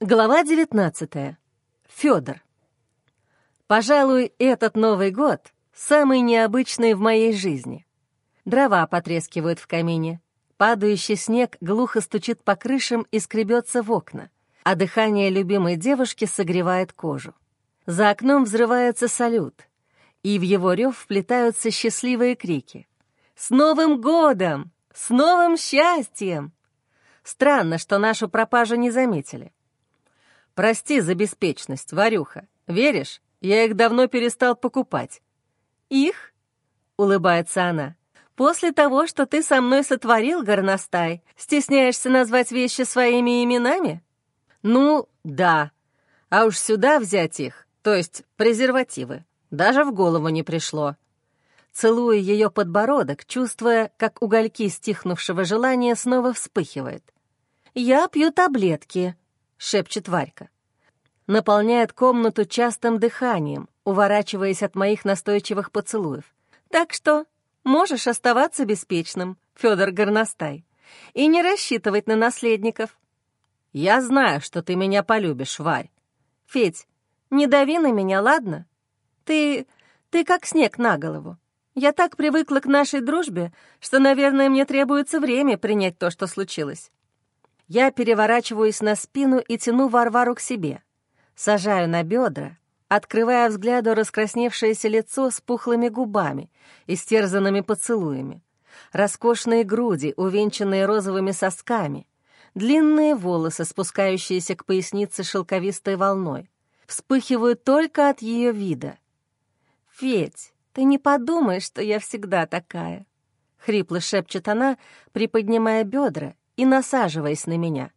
Глава 19. Фёдор. Пожалуй, этот Новый год самый необычный в моей жизни. Дрова потрескивают в камине, падающий снег глухо стучит по крышам и скребется в окна, а дыхание любимой девушки согревает кожу. За окном взрывается салют, и в его рев вплетаются счастливые крики. «С Новым годом! С новым счастьем!» Странно, что нашу пропажу не заметили. Прости за беспечность, Варюха. Веришь, я их давно перестал покупать. Их? Улыбается она. После того, что ты со мной сотворил, горностай, стесняешься назвать вещи своими именами? Ну, да. А уж сюда взять их, то есть презервативы, даже в голову не пришло. Целуя ее подбородок, чувствуя, как угольки стихнувшего желания снова вспыхивает. «Я пью таблетки», — шепчет Варька. Наполняет комнату частым дыханием, уворачиваясь от моих настойчивых поцелуев. «Так что можешь оставаться беспечным, Федор Горностай, и не рассчитывать на наследников». «Я знаю, что ты меня полюбишь, Варь». «Федь, не дави на меня, ладно? Ты... ты как снег на голову. Я так привыкла к нашей дружбе, что, наверное, мне требуется время принять то, что случилось. Я переворачиваюсь на спину и тяну Варвару к себе. Сажаю на бедра, открывая взгляду раскрасневшееся лицо с пухлыми губами и стерзанными поцелуями, роскошные груди, увенчанные розовыми сосками, длинные волосы, спускающиеся к пояснице шелковистой волной, вспыхивают только от ее вида. «Федь, ты не подумай, что я всегда такая», — хрипло шепчет она, приподнимая бедра и насаживаясь на меня.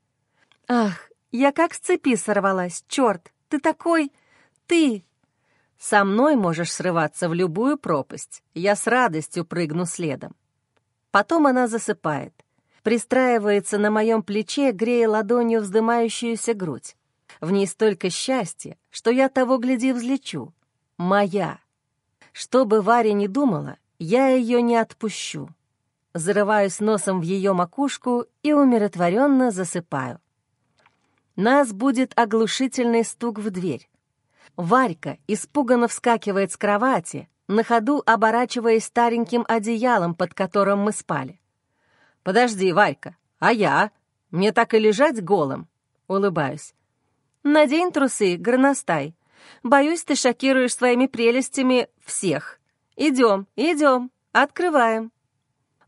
«Ах, я как с цепи сорвалась, черт! Ты такой... Ты...» «Со мной можешь срываться в любую пропасть. Я с радостью прыгну следом». Потом она засыпает, пристраивается на моем плече, грея ладонью вздымающуюся грудь. В ней столько счастья, что я того гляди взлечу. Моя. Что бы Варя ни думала, я ее не отпущу зарываюсь носом в ее макушку и умиротворенно засыпаю. Нас будет оглушительный стук в дверь. Варька испуганно вскакивает с кровати, на ходу оборачиваясь стареньким одеялом, под которым мы спали. «Подожди, Варька, а я? Мне так и лежать голым?» — улыбаюсь. «Надень трусы, горностай. Боюсь, ты шокируешь своими прелестями всех. Идем, идем, открываем».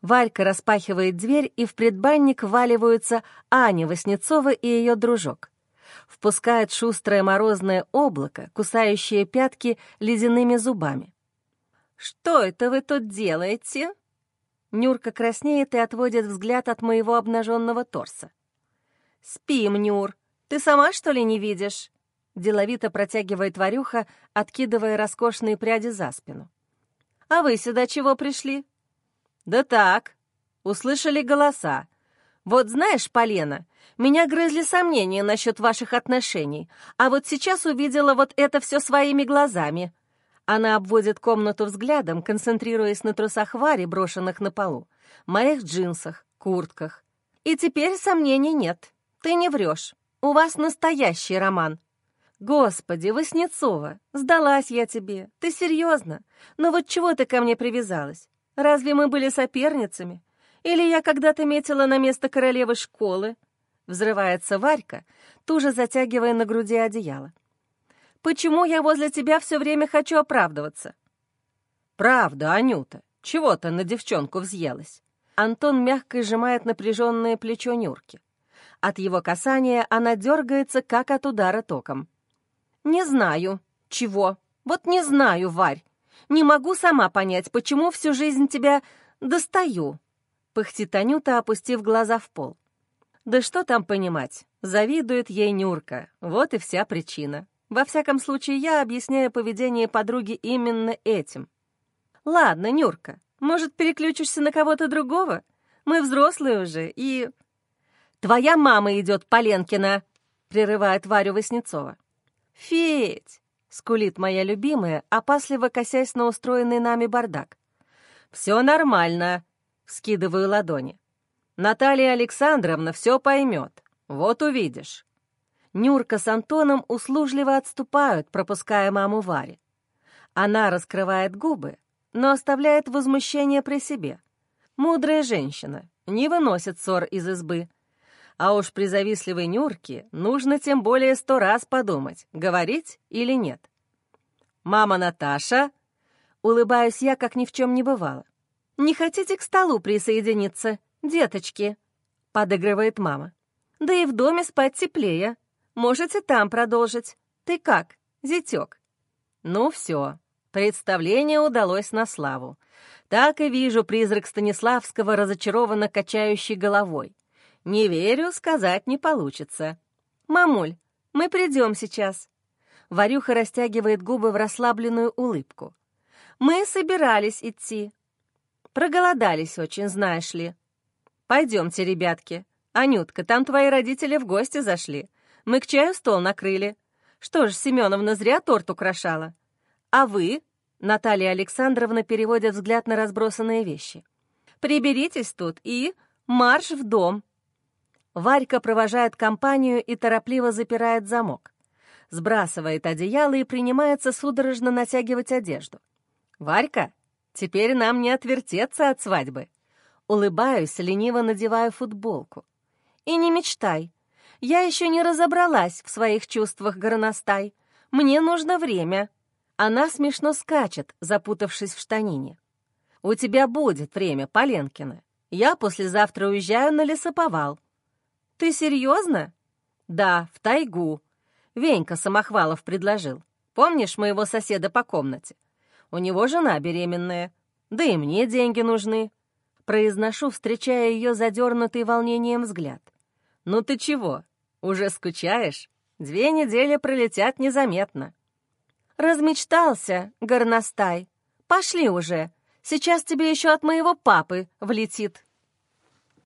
Валька распахивает дверь, и в предбанник валиваются Аня Васнецова и ее дружок. Впускает шустрое морозное облако, кусающее пятки ледяными зубами. «Что это вы тут делаете?» Нюрка краснеет и отводит взгляд от моего обнаженного торса. «Спим, Нюр. Ты сама, что ли, не видишь?» Деловито протягивает Варюха, откидывая роскошные пряди за спину. «А вы сюда чего пришли? «Да так, услышали голоса. Вот знаешь, Полена, меня грызли сомнения насчет ваших отношений, а вот сейчас увидела вот это все своими глазами». Она обводит комнату взглядом, концентрируясь на трусах Вари, брошенных на полу, моих джинсах, куртках. «И теперь сомнений нет. Ты не врешь. У вас настоящий роман». «Господи, Васнецова, сдалась я тебе. Ты серьезно? Но вот чего ты ко мне привязалась? Разве мы были соперницами? Или я когда-то метила на место королевы школы?» Взрывается Варька, туже затягивая на груди одеяло. «Почему я возле тебя все время хочу оправдываться?» «Правда, Анюта, чего ты на девчонку взъелась?» Антон мягко сжимает напряженное плечо Нюрки. От его касания она дергается, как от удара током. «Не знаю. Чего? Вот не знаю, Варь. Не могу сама понять, почему всю жизнь тебя достаю», — пыхтит Анюта, опустив глаза в пол. «Да что там понимать? Завидует ей Нюрка. Вот и вся причина. Во всяком случае, я объясняю поведение подруги именно этим. Ладно, Нюрка, может, переключишься на кого-то другого? Мы взрослые уже, и...» «Твоя мама идет, Поленкина!» — прерывает Варю Васнецова. «Федь, — скулит моя любимая, опасливо косясь на устроенный нами бардак. «Все нормально», — скидываю ладони. «Наталья Александровна все поймет. Вот увидишь». Нюрка с Антоном услужливо отступают, пропуская маму Варе. Она раскрывает губы, но оставляет возмущение при себе. Мудрая женщина не выносит ссор из избы. А уж при завистливой Нюрке нужно тем более сто раз подумать, говорить или нет. «Мама Наташа!» Улыбаюсь я, как ни в чем не бывало. «Не хотите к столу присоединиться, деточки?» — подыгрывает мама. «Да и в доме спать теплее. Можете там продолжить. Ты как, зятёк?» Ну все, представление удалось на славу. Так и вижу призрак Станиславского, разочарованно качающий головой. Не верю, сказать не получится. «Мамуль, мы придем сейчас». Варюха растягивает губы в расслабленную улыбку. «Мы собирались идти. Проголодались очень, знаешь ли. Пойдемте, ребятки. Анютка, там твои родители в гости зашли. Мы к чаю стол накрыли. Что ж, Семеновна зря торт украшала. А вы, Наталья Александровна переводит взгляд на разбросанные вещи. «Приберитесь тут и марш в дом!» Варька провожает компанию и торопливо запирает замок. Сбрасывает одеяло и принимается судорожно натягивать одежду. «Варька, теперь нам не отвертеться от свадьбы!» Улыбаюсь, лениво надеваю футболку. «И не мечтай. Я еще не разобралась в своих чувствах, горностай. Мне нужно время. Она смешно скачет, запутавшись в штанине. «У тебя будет время, Поленкина. Я послезавтра уезжаю на лесоповал». «Ты серьезно?» «Да, в тайгу». Венька Самохвалов предложил. «Помнишь моего соседа по комнате? У него жена беременная. Да и мне деньги нужны». Произношу, встречая ее задернутый волнением взгляд. «Ну ты чего, уже скучаешь? Две недели пролетят незаметно». «Размечтался, горностай. Пошли уже. Сейчас тебе еще от моего папы влетит».